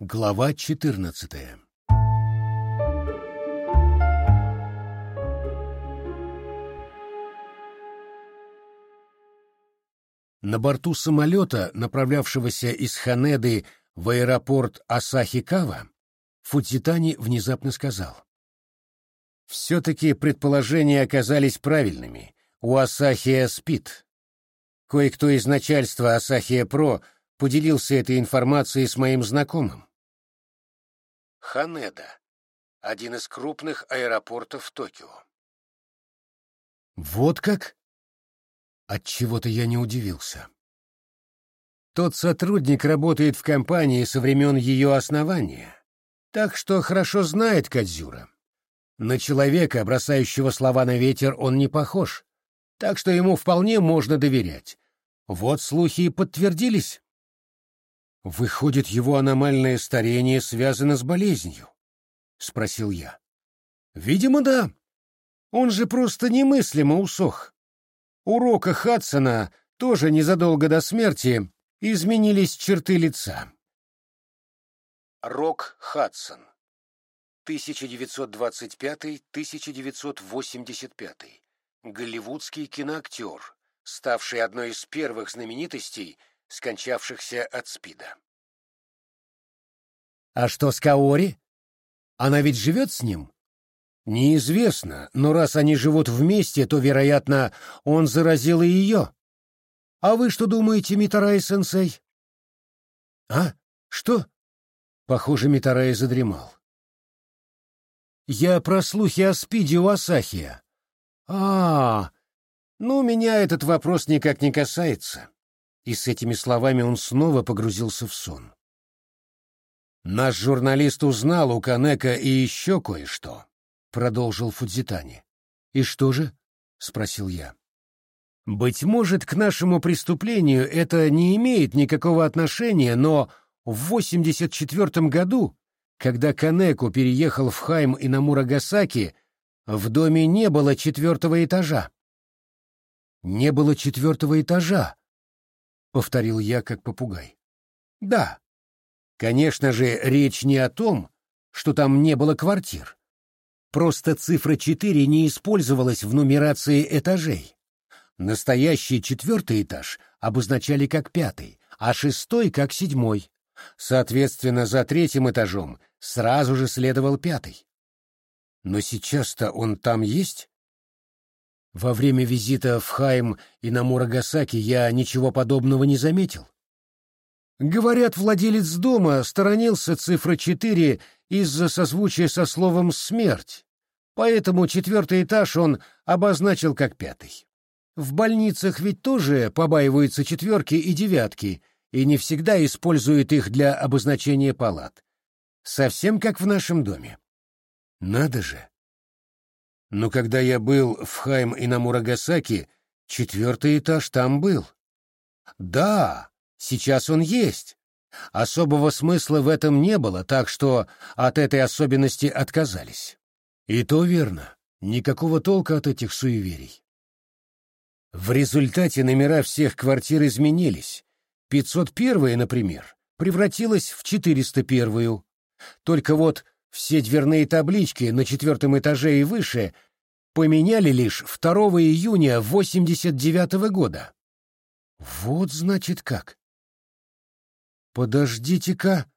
Глава 14 На борту самолета, направлявшегося из Ханеды в аэропорт Асахикава, Фудзитани внезапно сказал. «Все-таки предположения оказались правильными. У Асахия спит. Кое-кто из начальства Асахия Про поделился этой информацией с моим знакомым. Ханеда — один из крупных аэропортов Токио. Вот как? Отчего-то я не удивился. Тот сотрудник работает в компании со времен ее основания, так что хорошо знает Кадзюра. На человека, бросающего слова на ветер, он не похож, так что ему вполне можно доверять. Вот слухи и подтвердились. Выходит, его аномальное старение связано с болезнью? Спросил я. Видимо, да. Он же просто немыслимо усох. У Рока Хадсона тоже незадолго до смерти изменились черты лица. Рок Хадсон 1925-1985 голливудский киноактер, ставший одной из первых знаменитостей – скончавшихся от СПИДа. «А что с Каори? Она ведь живет с ним?» «Неизвестно, но раз они живут вместе, то, вероятно, он заразил и ее. А вы что думаете, Митарай-сенсей?» «А? Что?» Похоже, Митарай задремал. «Я про слухи о спиде у Асахия». «А, ну, меня этот вопрос никак не касается и с этими словами он снова погрузился в сон. «Наш журналист узнал у Канека и еще кое-что», — продолжил Фудзитани. «И что же?» — спросил я. «Быть может, к нашему преступлению это не имеет никакого отношения, но в 84 году, когда Канеку переехал в Хайм и на Мурагасаки, в доме не было четвертого этажа». «Не было четвертого этажа», повторил я как попугай. Да. Конечно же, речь не о том, что там не было квартир. Просто цифра 4 не использовалась в нумерации этажей. Настоящий четвертый этаж обозначали как пятый, а шестой как седьмой. Соответственно, за третьим этажом сразу же следовал пятый. Но сейчас-то он там есть? Во время визита в Хайм и на Мурагасаки я ничего подобного не заметил. Говорят, владелец дома сторонился цифры 4 из-за созвучия со словом «смерть», поэтому четвертый этаж он обозначил как пятый. В больницах ведь тоже побаиваются четверки и девятки и не всегда используют их для обозначения палат. Совсем как в нашем доме. Надо же! Но когда я был в Хайм и на Мурагасаки, четвертый этаж там был. Да, сейчас он есть. Особого смысла в этом не было, так что от этой особенности отказались. И то верно. Никакого толка от этих суеверий. В результате номера всех квартир изменились. 501, например, превратилась в 401. Только вот все дверные таблички на четвертом этаже и выше поменяли лишь 2 июня 89 -го года. Вот значит как. Подождите-ка,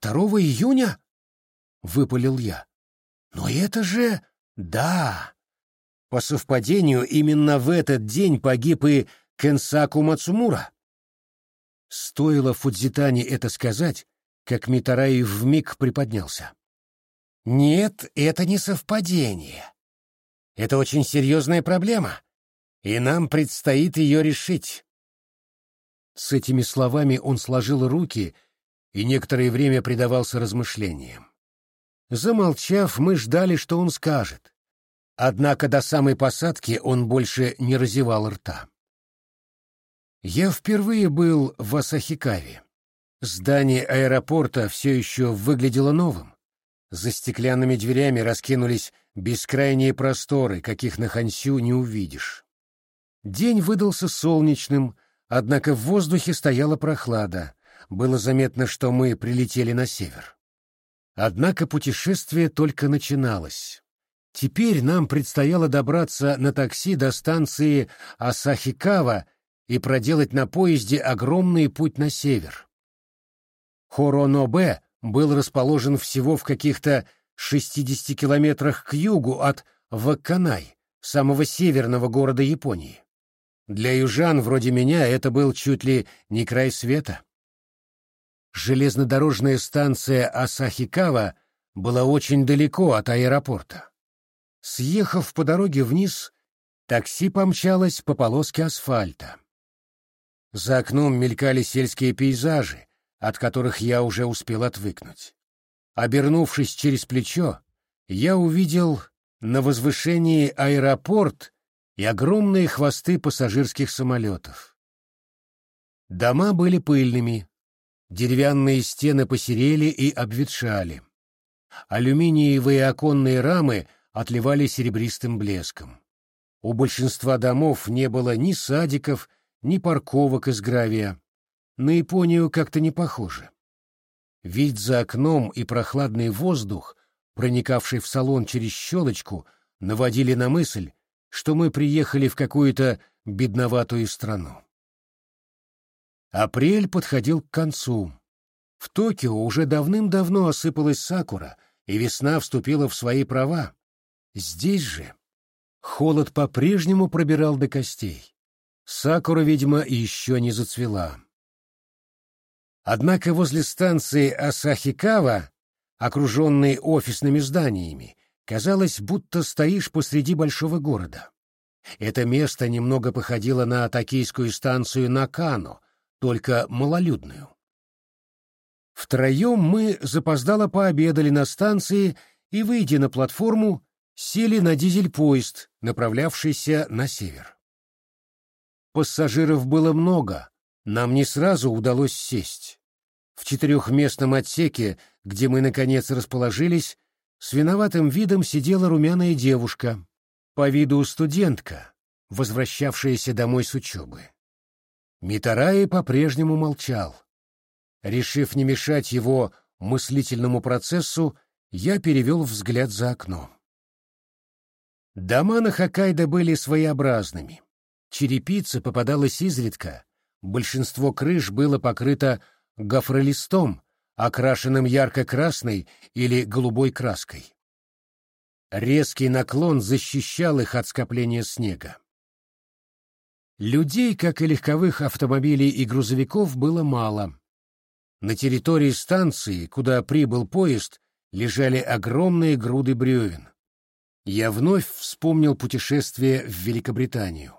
2 июня? Выпалил я. Но это же... Да. По совпадению, именно в этот день погиб и Кенсаку Мацумура. Стоило Фудзитани это сказать, как Митараи вмиг приподнялся. Нет, это не совпадение. Это очень серьезная проблема, и нам предстоит ее решить. С этими словами он сложил руки и некоторое время предавался размышлениям. Замолчав, мы ждали, что он скажет. Однако до самой посадки он больше не разевал рта. Я впервые был в Асахикаве. Здание аэропорта все еще выглядело новым. За стеклянными дверями раскинулись бескрайние просторы, каких на Хансю не увидишь. День выдался солнечным, однако в воздухе стояла прохлада, было заметно, что мы прилетели на север. Однако путешествие только начиналось. Теперь нам предстояло добраться на такси до станции Асахикава и проделать на поезде огромный путь на север. Хоронобе был расположен всего в каких-то 60 километрах к югу от Вакканай, самого северного города Японии. Для южан вроде меня это был чуть ли не край света. Железнодорожная станция Асахикава была очень далеко от аэропорта. Съехав по дороге вниз, такси помчалось по полоске асфальта. За окном мелькали сельские пейзажи, от которых я уже успел отвыкнуть. Обернувшись через плечо, я увидел на возвышении аэропорт и огромные хвосты пассажирских самолетов. Дома были пыльными, деревянные стены посерели и обветшали. Алюминиевые оконные рамы отливали серебристым блеском. У большинства домов не было ни садиков, ни парковок из гравия. На Японию как-то не похоже. Вид за окном и прохладный воздух, проникавший в салон через щелочку, наводили на мысль, что мы приехали в какую-то бедноватую страну. Апрель подходил к концу. В Токио уже давным-давно осыпалась сакура, и весна вступила в свои права. Здесь же холод по-прежнему пробирал до костей. Сакура, видимо, еще не зацвела. Однако возле станции Асахикава, окруженной офисными зданиями, казалось, будто стоишь посреди большого города. Это место немного походило на токийскую станцию Накано, только малолюдную. Втроем мы запоздало пообедали на станции и, выйдя на платформу, сели на дизель-поезд, направлявшийся на север. Пассажиров было много, нам не сразу удалось сесть. В четырехместном отсеке, где мы, наконец, расположились, с виноватым видом сидела румяная девушка, по виду студентка, возвращавшаяся домой с учебы. Митараи по-прежнему молчал. Решив не мешать его мыслительному процессу, я перевел взгляд за окно. Дома на Хоккайдо были своеобразными. Черепица попадалась изредка, большинство крыш было покрыто гофролистом, окрашенным ярко-красной или голубой краской. Резкий наклон защищал их от скопления снега. Людей, как и легковых автомобилей и грузовиков, было мало. На территории станции, куда прибыл поезд, лежали огромные груды бревен. Я вновь вспомнил путешествие в Великобританию.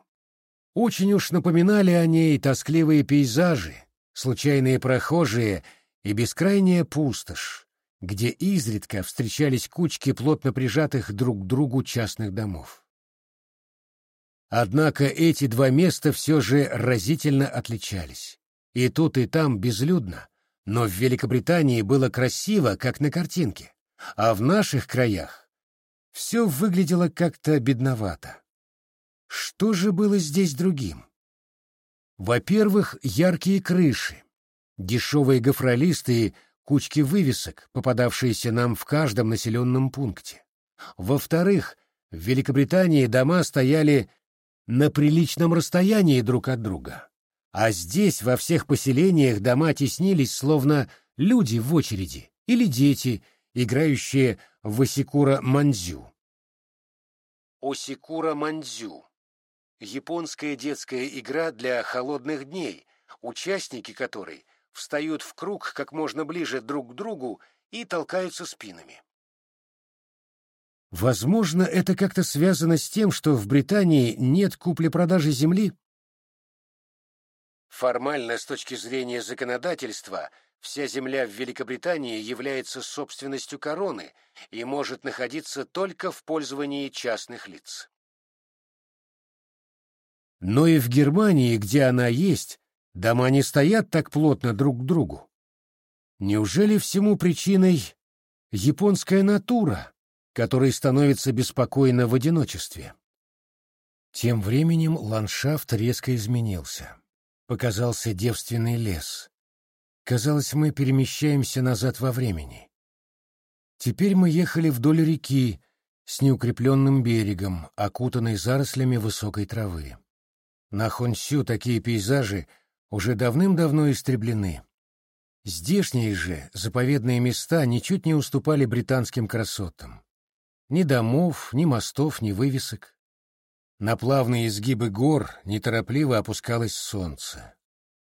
Очень уж напоминали о ней тоскливые пейзажи, случайные прохожие и бескрайняя пустошь, где изредка встречались кучки плотно прижатых друг к другу частных домов. Однако эти два места все же разительно отличались. И тут, и там безлюдно, но в Великобритании было красиво, как на картинке, а в наших краях все выглядело как-то бедновато. Что же было здесь другим? Во-первых, яркие крыши, дешевые гофролисты и кучки вывесок, попадавшиеся нам в каждом населенном пункте. Во-вторых, в Великобритании дома стояли на приличном расстоянии друг от друга, а здесь во всех поселениях дома теснились, словно люди в очереди или дети, играющие в осикура-мандзю. Осикура-мандзю японская детская игра для холодных дней, участники которой встают в круг как можно ближе друг к другу и толкаются спинами. Возможно, это как-то связано с тем, что в Британии нет купли-продажи земли? Формально, с точки зрения законодательства, вся земля в Великобритании является собственностью короны и может находиться только в пользовании частных лиц. Но и в Германии, где она есть, дома не стоят так плотно друг к другу. Неужели всему причиной японская натура, которая становится беспокойна в одиночестве? Тем временем ландшафт резко изменился. Показался девственный лес. Казалось, мы перемещаемся назад во времени. Теперь мы ехали вдоль реки с неукрепленным берегом, окутанной зарослями высокой травы. На Хонсю такие пейзажи уже давным-давно истреблены. Здешние же заповедные места ничуть не уступали британским красотам. Ни домов, ни мостов, ни вывесок. На плавные изгибы гор неторопливо опускалось солнце.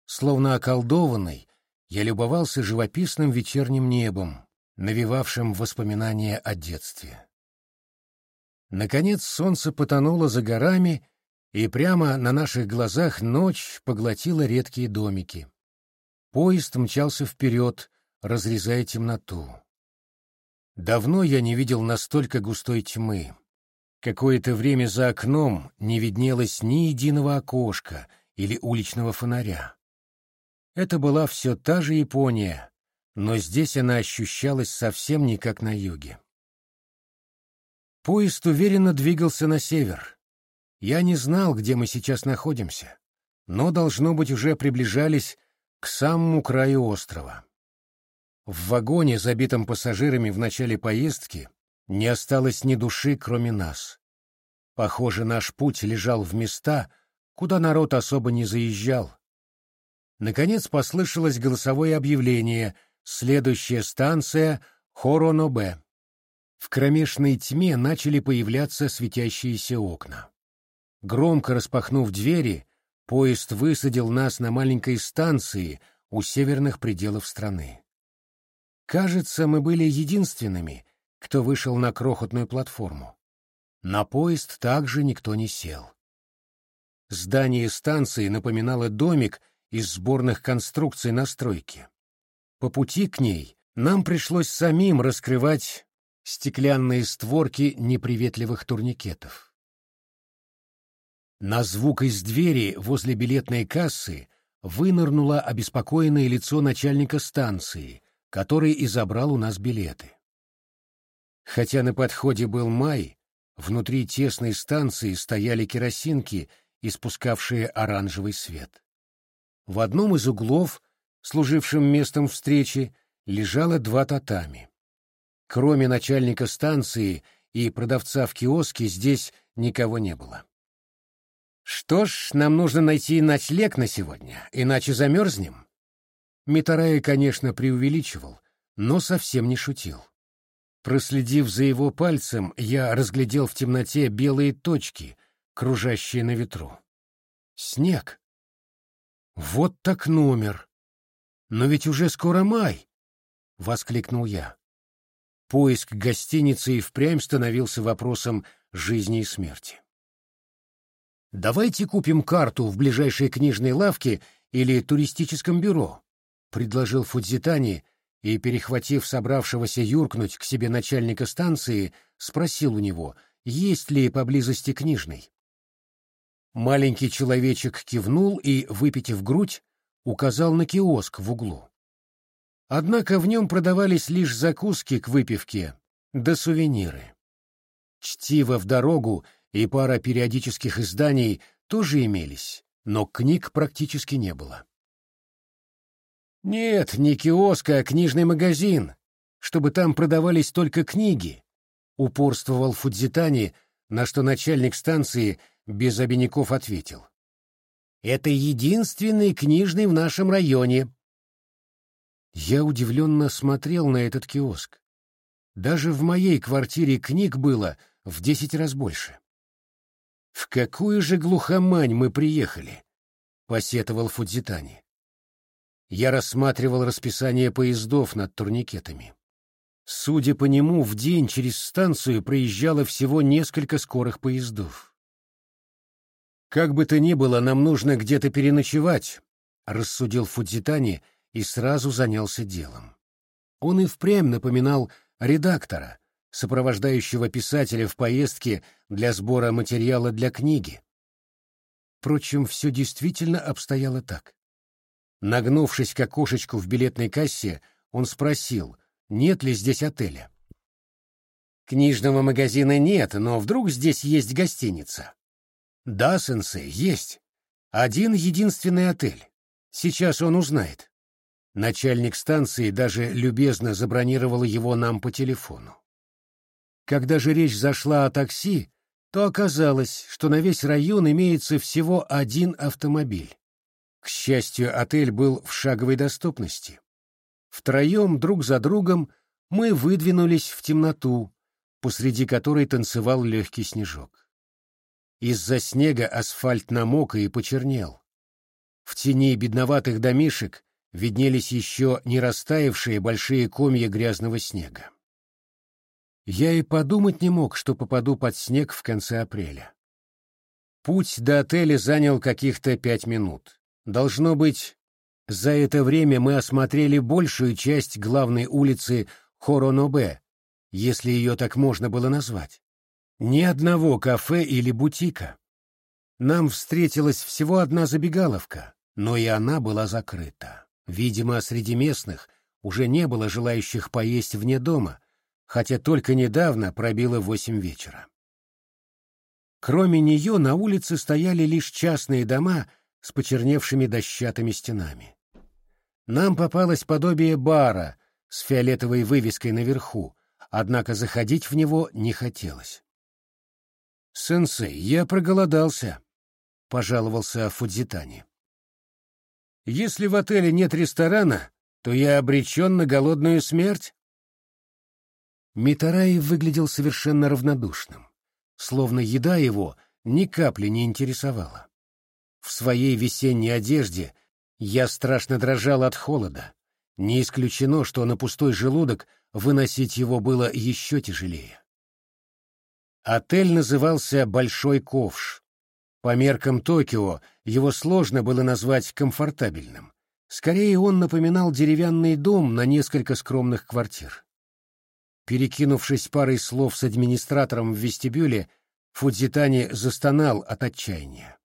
Словно околдованный, я любовался живописным вечерним небом, навевавшим воспоминания о детстве. Наконец солнце потонуло за горами, и прямо на наших глазах ночь поглотила редкие домики. Поезд мчался вперед, разрезая темноту. Давно я не видел настолько густой тьмы. Какое-то время за окном не виднелось ни единого окошка или уличного фонаря. Это была все та же Япония, но здесь она ощущалась совсем не как на юге. Поезд уверенно двигался на север. Я не знал, где мы сейчас находимся, но, должно быть, уже приближались к самому краю острова. В вагоне, забитом пассажирами в начале поездки, не осталось ни души, кроме нас. Похоже, наш путь лежал в места, куда народ особо не заезжал. Наконец послышалось голосовое объявление «Следующая станция Хоронобе». В кромешной тьме начали появляться светящиеся окна. Громко распахнув двери, Поезд высадил нас на маленькой станции у северных пределов страны. Кажется, мы были единственными, кто вышел на крохотную платформу. На поезд также никто не сел. Здание станции напоминало домик из сборных конструкций на стройке. По пути к ней нам пришлось самим раскрывать стеклянные створки неприветливых турникетов. На звук из двери возле билетной кассы вынырнуло обеспокоенное лицо начальника станции, который и забрал у нас билеты. Хотя на подходе был май, внутри тесной станции стояли керосинки, испускавшие оранжевый свет. В одном из углов, служившим местом встречи, лежало два татами. Кроме начальника станции и продавца в киоске здесь никого не было. Что ж, нам нужно найти ночлег на сегодня, иначе замерзнем. Митарай, конечно, преувеличивал, но совсем не шутил. Проследив за его пальцем, я разглядел в темноте белые точки, кружащие на ветру. Снег. Вот так номер. Но ведь уже скоро май, — воскликнул я. Поиск гостиницы и впрямь становился вопросом жизни и смерти. «Давайте купим карту в ближайшей книжной лавке или туристическом бюро», — предложил Фудзитани и, перехватив собравшегося юркнуть к себе начальника станции, спросил у него, есть ли поблизости книжный. Маленький человечек кивнул и, выпитив грудь, указал на киоск в углу. Однако в нем продавались лишь закуски к выпивке да сувениры. Чтиво в дорогу и пара периодических изданий тоже имелись, но книг практически не было. «Нет, не киоск, а книжный магазин, чтобы там продавались только книги», — упорствовал Фудзитани, на что начальник станции без обиняков ответил. «Это единственный книжный в нашем районе». Я удивленно смотрел на этот киоск. Даже в моей квартире книг было в десять раз больше. «В какую же глухомань мы приехали?» — посетовал Фудзитани. Я рассматривал расписание поездов над турникетами. Судя по нему, в день через станцию проезжало всего несколько скорых поездов. «Как бы то ни было, нам нужно где-то переночевать», — рассудил Фудзитани и сразу занялся делом. Он и впрямь напоминал редактора, сопровождающего писателя в поездке для сбора материала для книги. Впрочем, все действительно обстояло так. Нагнувшись к окошечку в билетной кассе, он спросил, нет ли здесь отеля. «Книжного магазина нет, но вдруг здесь есть гостиница?» «Да, сенсей, есть. Один единственный отель. Сейчас он узнает». Начальник станции даже любезно забронировал его нам по телефону. Когда же речь зашла о такси, то оказалось, что на весь район имеется всего один автомобиль. К счастью, отель был в шаговой доступности. Втроем, друг за другом, мы выдвинулись в темноту, посреди которой танцевал легкий снежок. Из-за снега асфальт намок и почернел. В тени бедноватых домишек виднелись еще не растаявшие большие комья грязного снега. Я и подумать не мог, что попаду под снег в конце апреля. Путь до отеля занял каких-то пять минут. Должно быть, за это время мы осмотрели большую часть главной улицы Хоронобе, если ее так можно было назвать. Ни одного кафе или бутика. Нам встретилась всего одна забегаловка, но и она была закрыта. Видимо, среди местных уже не было желающих поесть вне дома, хотя только недавно пробило восемь вечера. Кроме нее на улице стояли лишь частные дома с почерневшими дощатыми стенами. Нам попалось подобие бара с фиолетовой вывеской наверху, однако заходить в него не хотелось. «Сенсей, я проголодался», — пожаловался Фудзитани. Если в отеле нет ресторана, то я обречен на голодную смерть. Митараи выглядел совершенно равнодушным, словно еда его ни капли не интересовала. В своей весенней одежде я страшно дрожал от холода. Не исключено, что на пустой желудок выносить его было еще тяжелее. Отель назывался «Большой ковш», по меркам Токио его сложно было назвать комфортабельным. Скорее, он напоминал деревянный дом на несколько скромных квартир. Перекинувшись парой слов с администратором в вестибюле, Фудзитани застонал от отчаяния.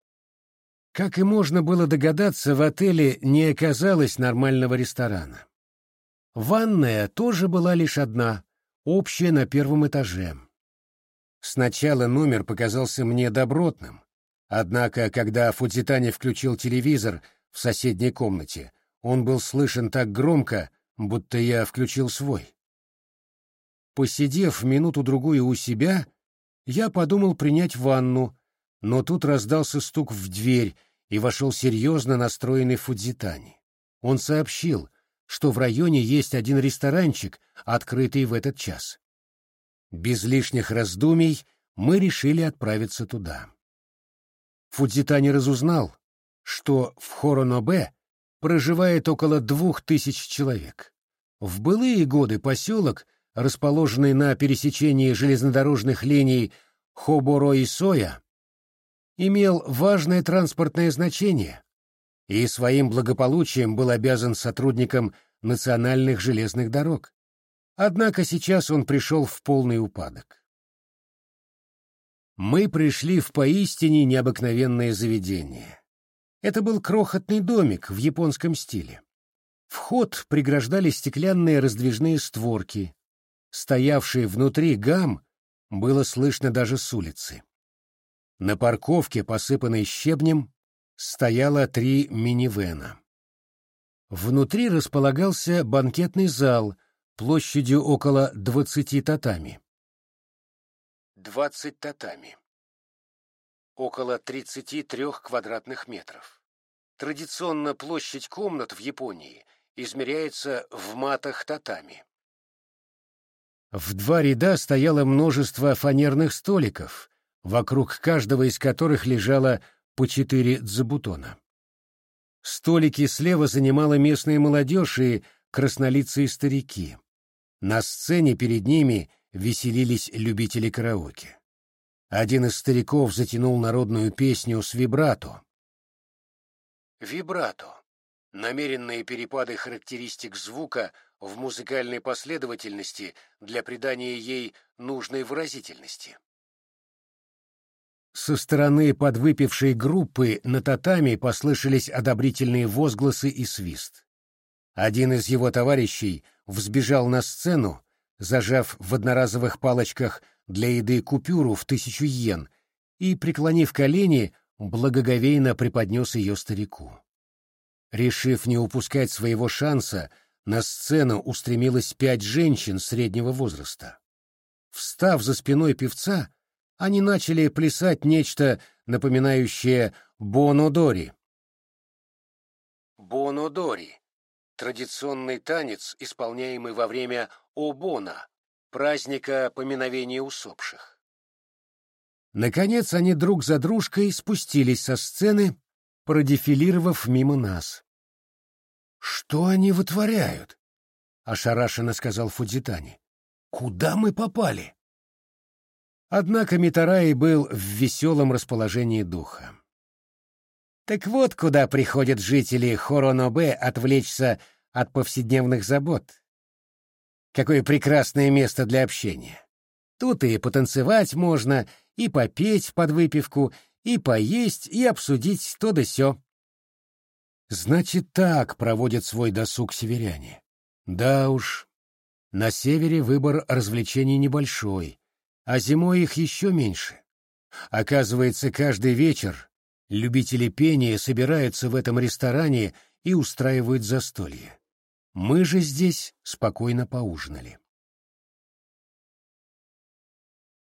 Как и можно было догадаться, в отеле не оказалось нормального ресторана. Ванная тоже была лишь одна, общая на первом этаже. Сначала номер показался мне добротным, Однако, когда Фудзитани включил телевизор в соседней комнате, он был слышен так громко, будто я включил свой. Посидев минуту-другую у себя, я подумал принять ванну, но тут раздался стук в дверь, и вошел серьезно настроенный Фудзитани. Он сообщил, что в районе есть один ресторанчик, открытый в этот час. Без лишних раздумий мы решили отправиться туда. Фудзитани разузнал, что в Хоронобе проживает около двух тысяч человек. В былые годы поселок, расположенный на пересечении железнодорожных линий Хоборо и Соя, имел важное транспортное значение и своим благополучием был обязан сотрудникам национальных железных дорог. Однако сейчас он пришел в полный упадок мы пришли в поистине необыкновенное заведение. Это был крохотный домик в японском стиле. Вход преграждали стеклянные раздвижные створки. Стоявший внутри гам было слышно даже с улицы. На парковке, посыпанной щебнем, стояло три минивэна. Внутри располагался банкетный зал площадью около двадцати татами. 20 татами. Около 33 квадратных метров. Традиционно площадь комнат в Японии измеряется в матах татами. В два ряда стояло множество фанерных столиков, вокруг каждого из которых лежало по четыре дзабутона. Столики слева занимала местная молодежь и краснолицые старики. На сцене перед ними веселились любители караоке. Один из стариков затянул народную песню с вибрато. Вибрато — намеренные перепады характеристик звука в музыкальной последовательности для придания ей нужной выразительности. Со стороны подвыпившей группы на татами послышались одобрительные возгласы и свист. Один из его товарищей взбежал на сцену, зажав в одноразовых палочках для еды купюру в тысячу йен и, преклонив колени, благоговейно преподнес ее старику. Решив не упускать своего шанса, на сцену устремилось пять женщин среднего возраста. Встав за спиной певца, они начали плясать нечто, напоминающее бонодори. Бонодори — традиционный танец, исполняемый во время Обона, праздника поминовения усопших. Наконец они друг за дружкой спустились со сцены, продефилировав мимо нас. «Что они вытворяют?» — ошарашенно сказал Фудзитани. «Куда мы попали?» Однако Митараи был в веселом расположении духа. Так вот, куда приходят жители Хоронобе отвлечься от повседневных забот. Какое прекрасное место для общения. Тут и потанцевать можно, и попеть под выпивку, и поесть, и обсудить то да сё. Значит, так проводят свой досуг северяне. Да уж, на севере выбор развлечений небольшой, а зимой их еще меньше. Оказывается, каждый вечер любители пения собираются в этом ресторане и устраивают застолье. Мы же здесь спокойно поужинали.